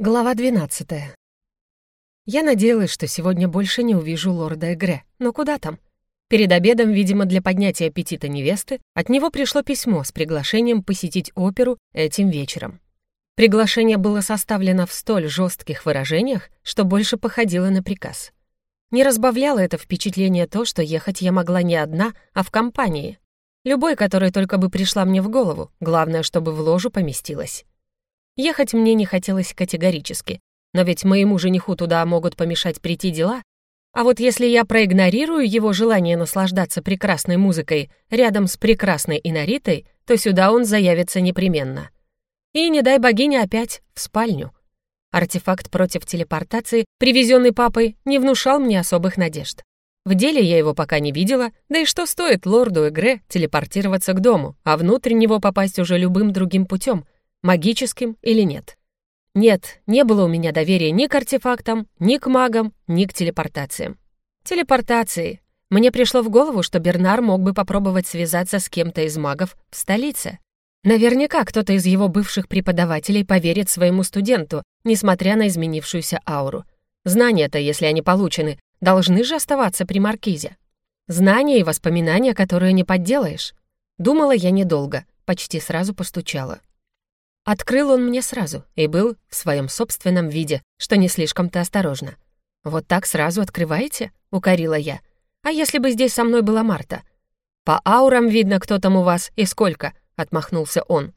Глава 12. Я надеялась, что сегодня больше не увижу лорда Эгре, но куда там? Перед обедом, видимо, для поднятия аппетита невесты, от него пришло письмо с приглашением посетить оперу этим вечером. Приглашение было составлено в столь жестких выражениях, что больше походило на приказ. Не разбавляло это впечатление то, что ехать я могла не одна, а в компании. Любой, которая только бы пришла мне в голову, главное, чтобы в ложу поместилась. Ехать мне не хотелось категорически, но ведь моему жениху туда могут помешать прийти дела. А вот если я проигнорирую его желание наслаждаться прекрасной музыкой рядом с прекрасной Инаритой, то сюда он заявится непременно. И не дай богине опять в спальню. Артефакт против телепортации, привезенный папой, не внушал мне особых надежд. В деле я его пока не видела, да и что стоит лорду Эгре телепортироваться к дому, а внутрь него попасть уже любым другим путем — магическим или нет. Нет, не было у меня доверия ни к артефактам, ни к магам, ни к телепортациям. Телепортации. Мне пришло в голову, что Бернар мог бы попробовать связаться с кем-то из магов в столице. Наверняка кто-то из его бывших преподавателей поверит своему студенту, несмотря на изменившуюся ауру. Знания-то, если они получены, должны же оставаться при Маркизе. Знания и воспоминания, которые не подделаешь. Думала я недолго, почти сразу постучала. Открыл он мне сразу и был в своем собственном виде, что не слишком-то осторожно. «Вот так сразу открываете?» — укорила я. «А если бы здесь со мной была Марта?» «По аурам видно, кто там у вас и сколько», — отмахнулся он.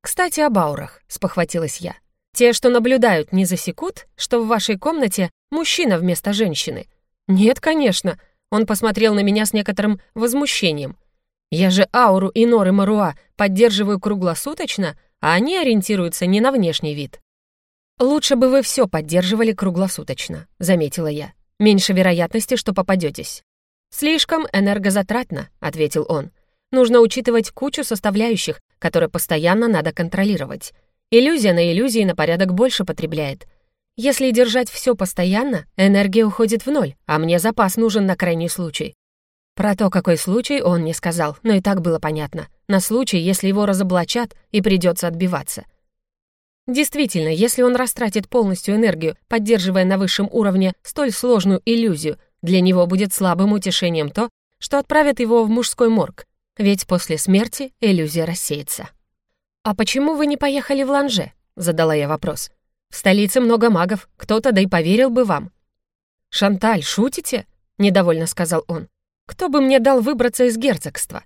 «Кстати, об аурах», — спохватилась я. «Те, что наблюдают, не засекут, что в вашей комнате мужчина вместо женщины?» «Нет, конечно», — он посмотрел на меня с некоторым возмущением. «Я же ауру и норы Маруа поддерживаю круглосуточно, а они ориентируются не на внешний вид. «Лучше бы вы все поддерживали круглосуточно», — заметила я. «Меньше вероятности, что попадетесь». «Слишком энергозатратно», — ответил он. «Нужно учитывать кучу составляющих, которые постоянно надо контролировать. Иллюзия на иллюзии на порядок больше потребляет. Если держать все постоянно, энергия уходит в ноль, а мне запас нужен на крайний случай. Про то, какой случай, он не сказал, но и так было понятно. На случай, если его разоблачат и придется отбиваться. Действительно, если он растратит полностью энергию, поддерживая на высшем уровне столь сложную иллюзию, для него будет слабым утешением то, что отправят его в мужской морг, ведь после смерти иллюзия рассеется. «А почему вы не поехали в Ланже?» — задала я вопрос. «В столице много магов, кто-то да и поверил бы вам». «Шанталь, шутите?» — недовольно сказал он. Кто бы мне дал выбраться из герцогства?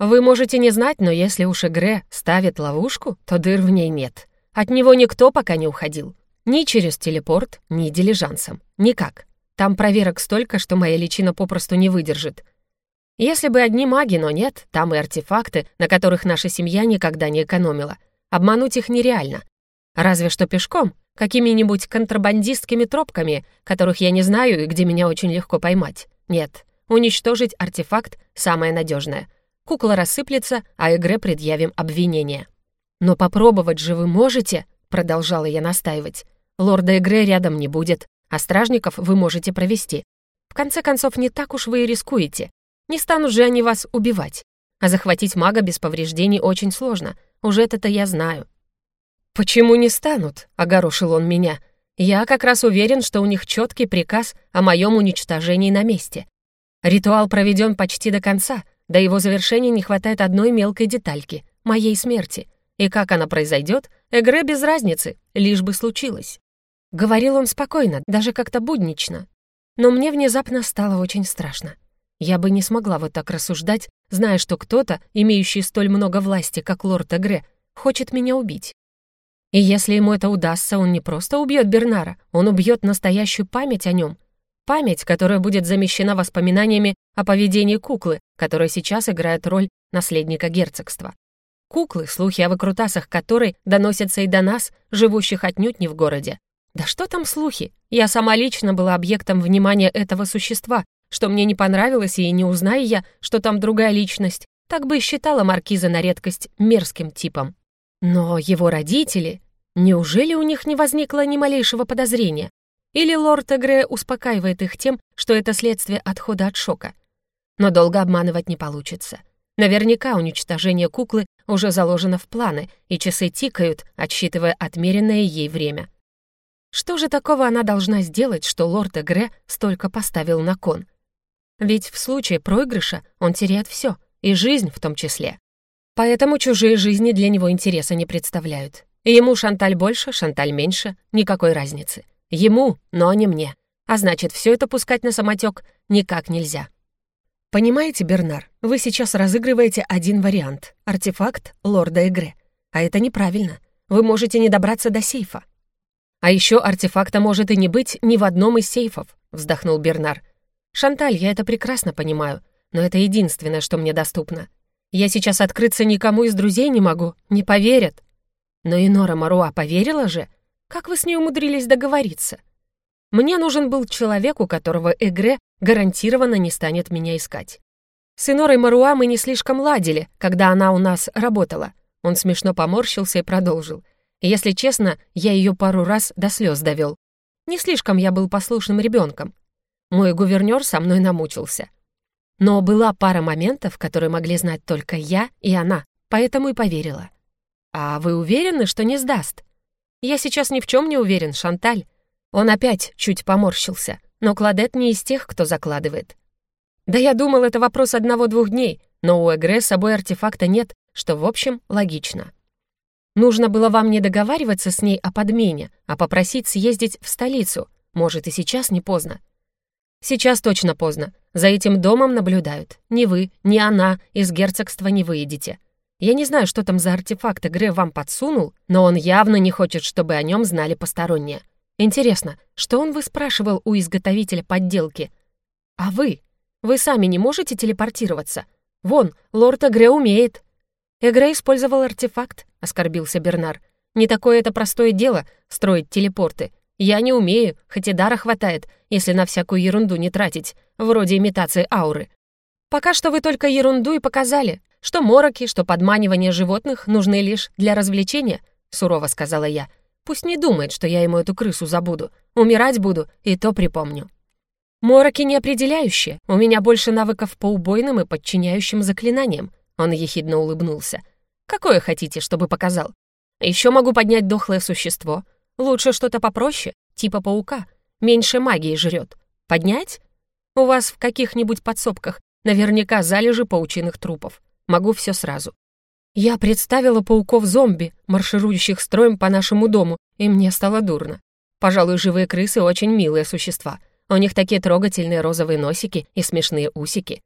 Вы можете не знать, но если уж Игре ставит ловушку, то дыр в ней нет. От него никто пока не уходил. Ни через телепорт, ни дилижансом. Никак. Там проверок столько, что моя личина попросту не выдержит. Если бы одни маги, но нет, там и артефакты, на которых наша семья никогда не экономила. Обмануть их нереально. Разве что пешком, какими-нибудь контрабандистскими тропками, которых я не знаю и где меня очень легко поймать. Нет, Уничтожить артефакт — самое надежное. Кукла рассыплется, а игре предъявим обвинение. «Но попробовать же вы можете», — продолжала я настаивать. «Лорда Игре рядом не будет, а стражников вы можете провести. В конце концов, не так уж вы и рискуете. Не станут же они вас убивать. А захватить мага без повреждений очень сложно. Уже это-то я знаю». «Почему не станут?» — огорошил он меня. «Я как раз уверен, что у них четкий приказ о моем уничтожении на месте. Ритуал проведен почти до конца, до его завершения не хватает одной мелкой детальки — моей смерти. И как она произойдет, Эгре без разницы, лишь бы случилось. Говорил он спокойно, даже как-то буднично. Но мне внезапно стало очень страшно. Я бы не смогла вот так рассуждать, зная, что кто-то, имеющий столь много власти, как лорд Эгре, хочет меня убить. И если ему это удастся, он не просто убьет Бернара, он убьет настоящую память о нем, Память, которая будет замещена воспоминаниями о поведении куклы, которая сейчас играет роль наследника герцогства. Куклы, слухи о выкрутасах которой доносятся и до нас, живущих отнюдь не в городе. Да что там слухи? Я сама лично была объектом внимания этого существа, что мне не понравилось, и не узнаю я, что там другая личность, так бы и считала маркиза на редкость мерзким типом. Но его родители... Неужели у них не возникло ни малейшего подозрения? Или лорд Эгре успокаивает их тем, что это следствие отхода от шока. Но долго обманывать не получится. Наверняка уничтожение куклы уже заложено в планы, и часы тикают, отсчитывая отмеренное ей время. Что же такого она должна сделать, что лорд Эгре столько поставил на кон? Ведь в случае проигрыша он теряет все, и жизнь в том числе. Поэтому чужие жизни для него интереса не представляют. Ему Шанталь больше, Шанталь меньше, никакой разницы. Ему, но не мне. А значит, все это пускать на самотек никак нельзя. Понимаете, Бернар, вы сейчас разыгрываете один вариант — артефакт лорда Эгре. А это неправильно. Вы можете не добраться до сейфа. А еще артефакта может и не быть ни в одном из сейфов, вздохнул Бернар. Шанталь, я это прекрасно понимаю, но это единственное, что мне доступно. Я сейчас открыться никому из друзей не могу, не поверят. Но и Нора Маруа поверила же. Как вы с ней умудрились договориться? Мне нужен был человек, у которого Эгре гарантированно не станет меня искать. С Инорой Маруа мы не слишком ладили, когда она у нас работала. Он смешно поморщился и продолжил. Если честно, я ее пару раз до слез довел. Не слишком я был послушным ребенком. Мой гувернер со мной намучился. Но была пара моментов, которые могли знать только я и она, поэтому и поверила. «А вы уверены, что не сдаст?» «Я сейчас ни в чем не уверен, Шанталь. Он опять чуть поморщился, но Кладет не из тех, кто закладывает. Да я думал, это вопрос одного-двух дней, но у Эгре с собой артефакта нет, что, в общем, логично. Нужно было вам не договариваться с ней о подмене, а попросить съездить в столицу. Может, и сейчас не поздно. Сейчас точно поздно. За этим домом наблюдают. Ни вы, ни она из герцогства не выедете. Я не знаю, что там за артефакт Игре вам подсунул, но он явно не хочет, чтобы о нем знали посторонние. Интересно, что он выспрашивал у изготовителя подделки? А вы? Вы сами не можете телепортироваться? Вон, лорд Эгре умеет. Эгре использовал артефакт, оскорбился Бернар. Не такое это простое дело — строить телепорты. Я не умею, хоть и дара хватает, если на всякую ерунду не тратить, вроде имитации ауры. Пока что вы только ерунду и показали, что мороки, что подманивание животных нужны лишь для развлечения, сурово сказала я. Пусть не думает, что я ему эту крысу забуду. Умирать буду, и то припомню. Мороки не определяющие. У меня больше навыков по убойным и подчиняющим заклинаниям. Он ехидно улыбнулся. Какое хотите, чтобы показал? Еще могу поднять дохлое существо. Лучше что-то попроще, типа паука. Меньше магии жрет. Поднять? У вас в каких-нибудь подсобках наверняка залежи паучиных трупов. Могу все сразу. Я представила пауков-зомби, марширующих строем по нашему дому, и мне стало дурно. Пожалуй, живые крысы очень милые существа. У них такие трогательные розовые носики и смешные усики.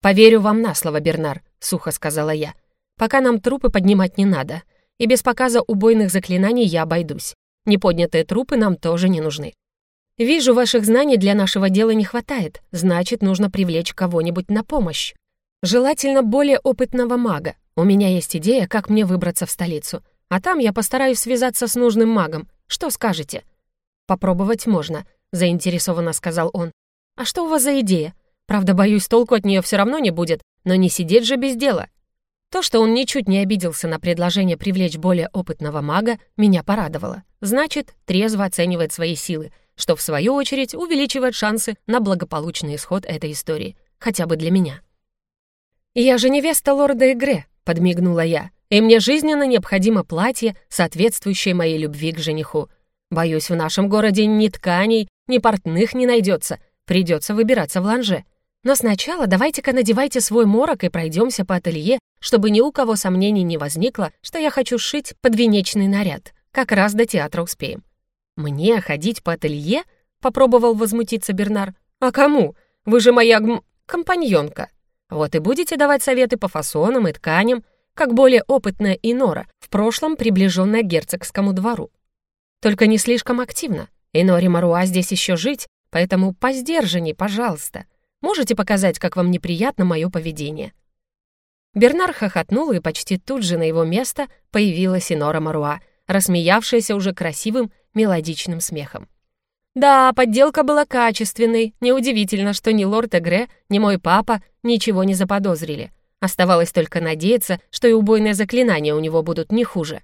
«Поверю вам на слово, Бернар», — сухо сказала я. «Пока нам трупы поднимать не надо, и без показа убойных заклинаний я обойдусь. Неподнятые трупы нам тоже не нужны. Вижу, ваших знаний для нашего дела не хватает, значит, нужно привлечь кого-нибудь на помощь. Желательно более опытного мага, у меня есть идея, как мне выбраться в столицу. А там я постараюсь связаться с нужным магом. Что скажете?» «Попробовать можно», — заинтересованно сказал он. «А что у вас за идея? Правда, боюсь, толку от нее все равно не будет, но не сидеть же без дела». То, что он ничуть не обиделся на предложение привлечь более опытного мага, меня порадовало. Значит, трезво оценивает свои силы, что, в свою очередь, увеличивает шансы на благополучный исход этой истории, хотя бы для меня. «Я же невеста лорда Игре», — подмигнула я. «И мне жизненно необходимо платье, соответствующее моей любви к жениху. Боюсь, в нашем городе ни тканей, ни портных не найдется. Придется выбираться в ланже. Но сначала давайте-ка надевайте свой морок и пройдемся по ателье, чтобы ни у кого сомнений не возникло, что я хочу сшить подвенечный наряд. Как раз до театра успеем». «Мне ходить по ателье?» — попробовал возмутиться Бернар. «А кому? Вы же моя гм... компаньонка». Вот и будете давать советы по фасонам и тканям, как более опытная Инора, в прошлом приближенная к герцогскому двору. Только не слишком активно. Иноре Маруа здесь еще жить, поэтому поздержанней, пожалуйста. Можете показать, как вам неприятно мое поведение?» Бернар хохотнул, и почти тут же на его место появилась Инора Маруа, рассмеявшаяся уже красивым, мелодичным смехом. Да, подделка была качественной. Неудивительно, что ни лорд Эгре, ни мой папа ничего не заподозрили. Оставалось только надеяться, что и убойные заклинания у него будут не хуже.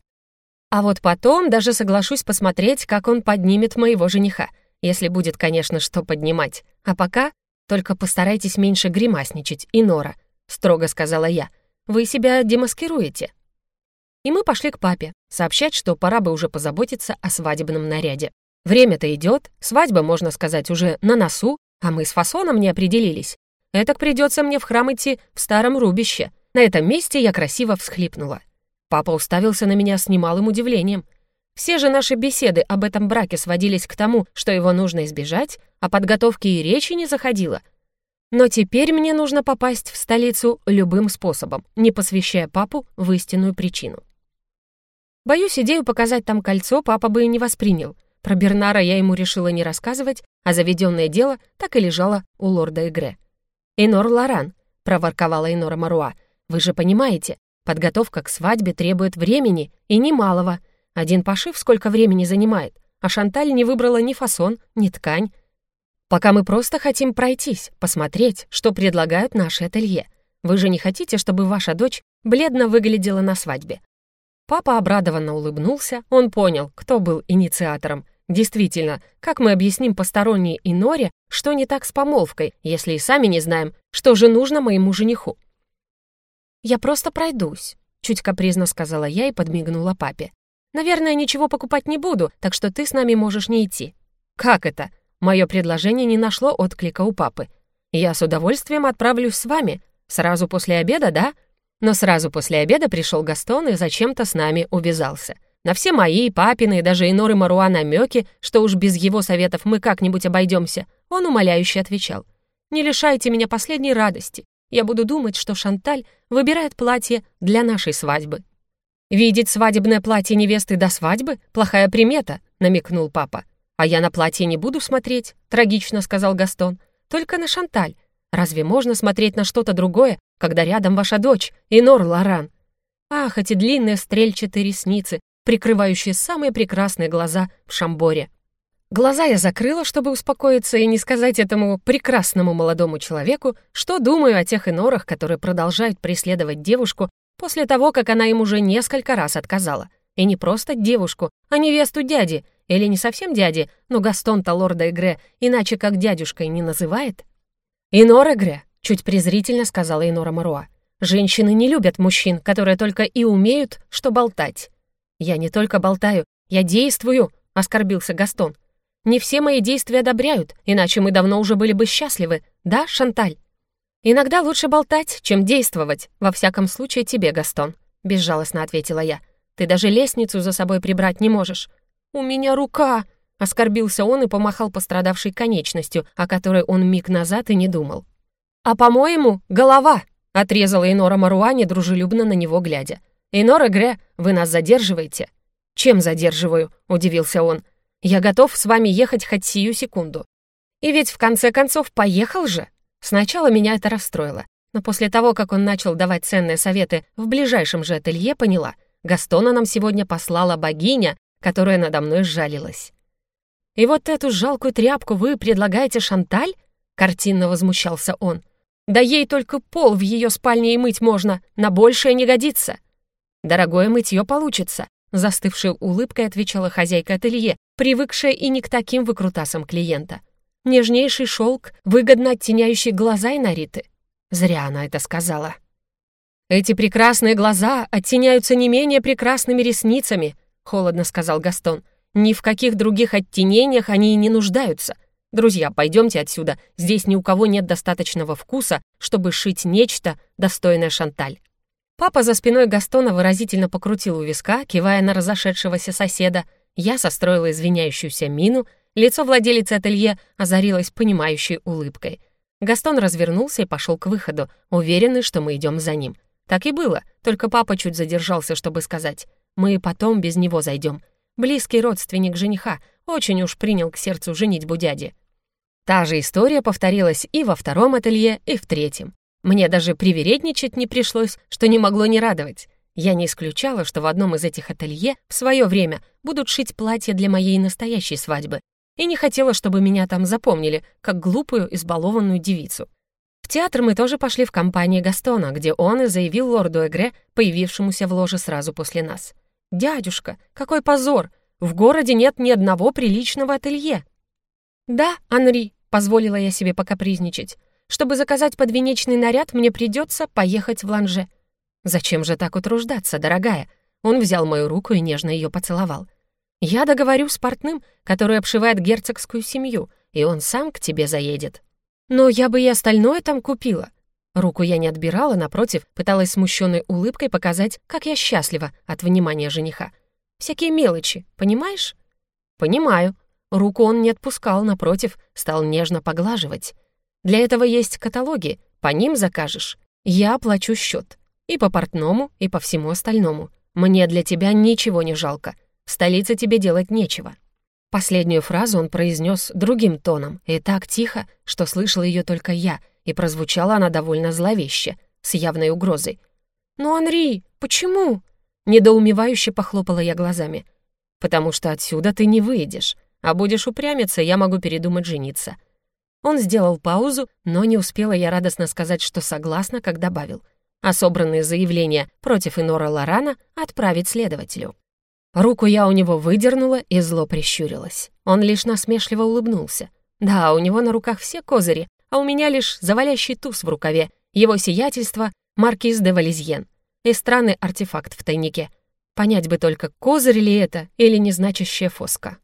А вот потом даже соглашусь посмотреть, как он поднимет моего жениха, если будет, конечно, что поднимать. А пока только постарайтесь меньше гримасничать, Инора, строго сказала я. Вы себя демаскируете. И мы пошли к папе, сообщать, что пора бы уже позаботиться о свадебном наряде. Время-то идет, свадьба, можно сказать, уже на носу, а мы с фасоном не определились. Этак придется мне в храм идти в старом рубище. На этом месте я красиво всхлипнула. Папа уставился на меня с немалым удивлением. Все же наши беседы об этом браке сводились к тому, что его нужно избежать, а подготовки и речи не заходило. Но теперь мне нужно попасть в столицу любым способом, не посвящая папу в истинную причину. Боюсь, идею показать там кольцо папа бы и не воспринял — про Бернара я ему решила не рассказывать, а заведенное дело так и лежало у лорда Игре. «Инор Лоран», — проворковала Инора Маруа, — «вы же понимаете, подготовка к свадьбе требует времени, и немалого. Один пошив сколько времени занимает, а Шанталь не выбрала ни фасон, ни ткань. Пока мы просто хотим пройтись, посмотреть, что предлагают наши ателье. Вы же не хотите, чтобы ваша дочь бледно выглядела на свадьбе?» Папа обрадованно улыбнулся, он понял, кто был инициатором. Действительно, как мы объясним посторонней и Норе, что не так с помолвкой, если и сами не знаем, что же нужно моему жениху? «Я просто пройдусь», — чуть капризно сказала я и подмигнула папе. «Наверное, ничего покупать не буду, так что ты с нами можешь не идти». «Как это?» Мое предложение не нашло отклика у папы. «Я с удовольствием отправлюсь с вами. Сразу после обеда, да?» Но сразу после обеда пришел Гастон и зачем-то с нами увязался. На все мои, папины и даже Иноры Маруа намеки, что уж без его советов мы как-нибудь обойдемся, он умоляюще отвечал. «Не лишайте меня последней радости. Я буду думать, что Шанталь выбирает платье для нашей свадьбы». «Видеть свадебное платье невесты до свадьбы — плохая примета», — намекнул папа. «А я на платье не буду смотреть», — трагично сказал Гастон. «Только на Шанталь. Разве можно смотреть на что-то другое, когда рядом ваша дочь, Инор Лоран? Ах, эти длинные стрельчатые ресницы, прикрывающие самые прекрасные глаза в Шамборе. Глаза я закрыла, чтобы успокоиться и не сказать этому прекрасному молодому человеку, что думаю о тех инорах, которые продолжают преследовать девушку после того, как она им уже несколько раз отказала. И не просто девушку, а невесту дяди, или не совсем дяди, но Гастон-то лорда Игре иначе как дядюшкой не называет. «Инора Гре», — чуть презрительно сказала Инора Маруа, «женщины не любят мужчин, которые только и умеют, что болтать». «Я не только болтаю, я действую», — оскорбился Гастон. «Не все мои действия одобряют, иначе мы давно уже были бы счастливы, да, Шанталь?» «Иногда лучше болтать, чем действовать, во всяком случае тебе, Гастон», — безжалостно ответила я. «Ты даже лестницу за собой прибрать не можешь». «У меня рука!» Оскорбился он и помахал пострадавшей конечностью, о которой он миг назад и не думал. «А, по-моему, голова!» — отрезала Инора Маруани, дружелюбно на него глядя. «Инора Гре, вы нас задерживаете?» «Чем задерживаю?» — удивился он. «Я готов с вами ехать хоть сию секунду». И ведь в конце концов поехал же. Сначала меня это расстроило, но после того, как он начал давать ценные советы в ближайшем же ателье, поняла, Гастона нам сегодня послала богиня, которая надо мной сжалилась. «И вот эту жалкую тряпку вы предлагаете Шанталь?» — картинно возмущался он. «Да ей только пол в ее спальне и мыть можно, на большее не годится». «Дорогое мытье получится», — застывшей улыбкой отвечала хозяйка ателье, привыкшая и не к таким выкрутасам клиента. «Нежнейший шелк, выгодно оттеняющий глаза и нариты». Зря она это сказала. «Эти прекрасные глаза оттеняются не менее прекрасными ресницами», — холодно сказал Гастон. Ни в каких других оттенениях они и не нуждаются. Друзья, пойдемте отсюда. Здесь ни у кого нет достаточного вкуса, чтобы шить нечто, достойное Шанталь. Папа за спиной Гастона выразительно покрутил у виска, кивая на разошедшегося соседа. Я состроила извиняющуюся мину, лицо владелицы ателье озарилось понимающей улыбкой. Гастон развернулся и пошел к выходу, уверенный, что мы идем за ним. Так и было, только папа чуть задержался, чтобы сказать. «Мы потом без него зайдем. Близкий родственник жениха, очень уж принял к сердцу женитьбу дяди. Та же история повторилась и во втором ателье, и в третьем. Мне даже привередничать не пришлось, что не могло не радовать. Я не исключала, что в одном из этих ателье в свое время будут шить платье для моей настоящей свадьбы, и не хотела, чтобы меня там запомнили, как глупую, избалованную девицу. В театр мы тоже пошли в компании Гастона, где он и заявил лорду Эгре, появившемуся в ложе сразу после нас. «Дядюшка, какой позор! В городе нет ни одного приличного ателье!» «Да, Анри», — позволила я себе покапризничать. «Чтобы заказать подвенечный наряд, мне придется поехать в Ланже». «Зачем же так утруждаться, дорогая?» Он взял мою руку и нежно ее поцеловал. Я договорю с портным, который обшивает герцогскую семью, и он сам к тебе заедет. Но я бы и остальное там купила. Руку я не отбирала, напротив, пыталась смущенной улыбкой показать, как я счастлива от внимания жениха. Всякие мелочи, понимаешь? Понимаю. Руку он не отпускал, напротив, стал нежно поглаживать. Для этого есть каталоги, по ним закажешь. Я оплачу счет. И по портному, и по всему остальному. Мне для тебя ничего не жалко. В столице тебе делать нечего». Последнюю фразу он произнес другим тоном и так тихо, что слышал ее только я, и прозвучала она довольно зловеще, с явной угрозой. «Ну, Анри, почему?» Недоумевающе похлопала я глазами. «Потому что отсюда ты не выйдешь, а будешь упрямиться, я могу передумать жениться». Он сделал паузу, но не успела я радостно сказать, что согласна, как добавил. А собранные заявления против Инора Лорана отправить следователю. Руку я у него выдернула и зло прищурилась. Он лишь насмешливо улыбнулся. Да, у него на руках все козыри, а у меня лишь завалящий туз в рукаве, его сиятельство — маркиз де Валезьен и странный артефакт в тайнике. Понять бы только, козырь ли это или незначащая фоска.